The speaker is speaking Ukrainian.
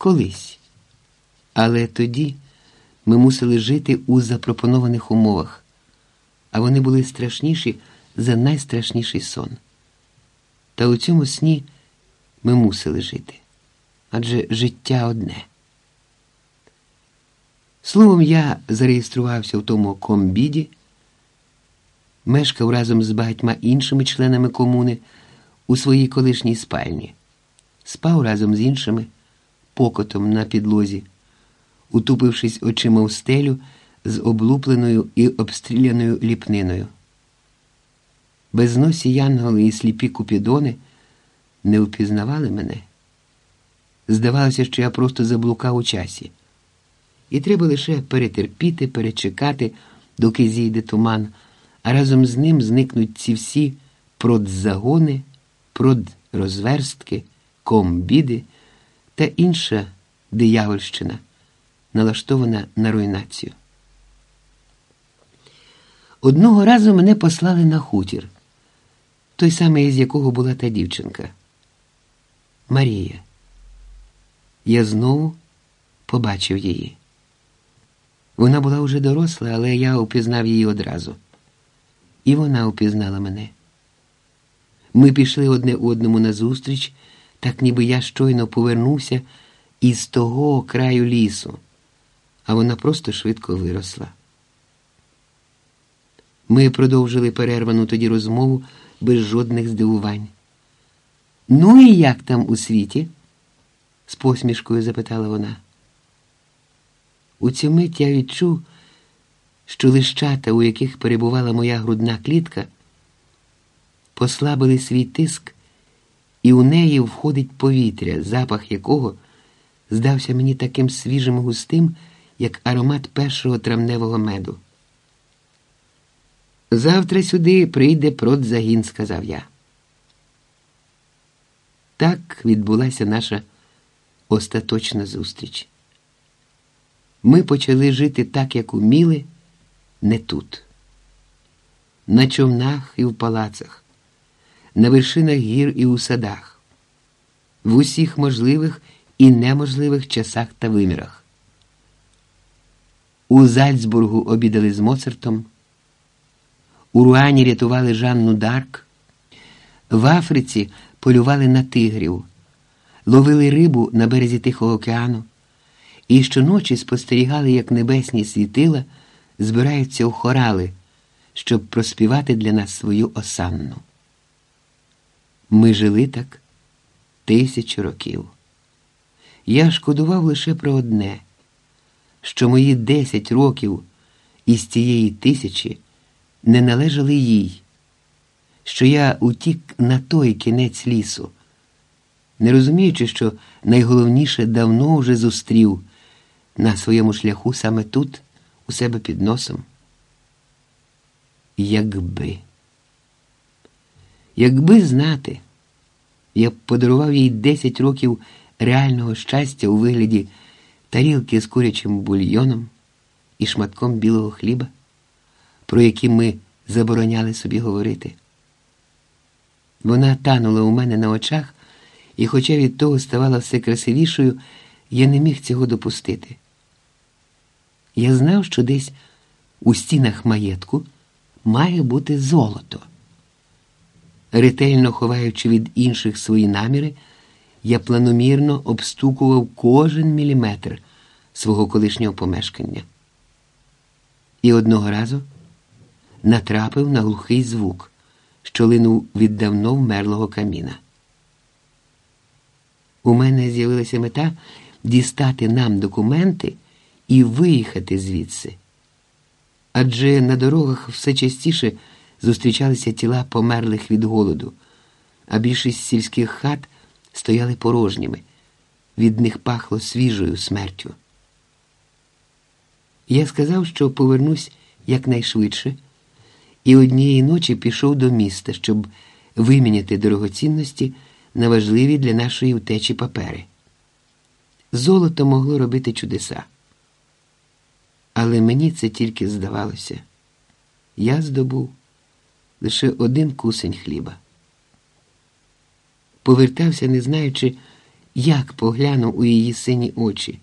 колись. Але тоді ми мусили жити у запропонованих умовах, а вони були страшніші за найстрашніший сон. Та у цьому сні ми мусили жити адже життя одне. Словом, я зареєструвався в тому комбіді, мешкав разом з багатьма іншими членами комуни у своїй колишній спальні, спав разом з іншими покотом на підлозі, утупившись очима в стелю з облупленою і обстріляною ліпниною. Безносі янголи і сліпі купідони не впізнавали мене. Здавалося, що я просто заблукав у часі. І треба лише перетерпіти, перечекати, доки зійде туман, а разом з ним зникнуть ці всі продзагони, продрозверстки, комбіди та інша диявольщина, налаштована на руйнацію. Одного разу мене послали на хутір, той самий, з якого була та дівчинка. Марія. Я знову побачив її. Вона була уже доросла, але я упізнав її одразу. І вона упізнала мене. Ми пішли одне одному назустріч, так ніби я щойно повернувся із того краю лісу, а вона просто швидко виросла. Ми продовжили перервану тоді розмову без жодних здивувань. Ну і як там у світі? з посмішкою запитала вона. У цю мить я відчув, що лищата, у яких перебувала моя грудна клітка, послабили свій тиск, і у неї входить повітря, запах якого здався мені таким свіжим густим, як аромат першого травневого меду. Завтра сюди прийде продзагін, сказав я. Так відбулася наша остаточна зустріч. Ми почали жити так, як уміли, не тут. На човнах і в палацах, на вершинах гір і у садах, в усіх можливих і неможливих часах та вимірах. У Зальцбургу обідали з Моцартом, у Руані рятували Жанну Дарк, в Африці полювали на тигрів, ловили рибу на березі Тихого океану і щоночі спостерігали, як небесні світила збираються у хорали, щоб проспівати для нас свою осанну. Ми жили так тисячу років. Я шкодував лише про одне, що мої десять років із цієї тисячі не належали їй, що я утік на той кінець лісу, не розуміючи, що найголовніше давно вже зустрів на своєму шляху саме тут, у себе під носом. Якби, якби знати, я б подарував їй 10 років реального щастя у вигляді тарілки з курячим бульйоном і шматком білого хліба, про які ми забороняли собі говорити. Вона танула у мене на очах, і, хоча від того ставала все красивішою, я не міг цього допустити. Я знав, що десь у стінах маєтку має бути золото. Ретельно ховаючи від інших свої наміри, я планомірно обстукував кожен міліметр свого колишнього помешкання. І одного разу натрапив на глухий звук, що линув від давно вмерлого каміна. У мене з'явилася мета дістати нам документи і виїхати звідси. Адже на дорогах все частіше зустрічалися тіла померлих від голоду, а більшість сільських хат стояли порожніми, від них пахло свіжою смертю. Я сказав, що повернусь якнайшвидше, і однієї ночі пішов до міста, щоб виміняти дорогоцінності на важливі для нашої утечі папери. Золото могло робити чудеса. Але мені це тільки здавалося. Я здобув лише один кусень хліба. Повертався, не знаючи, як поглянув у її сині очі.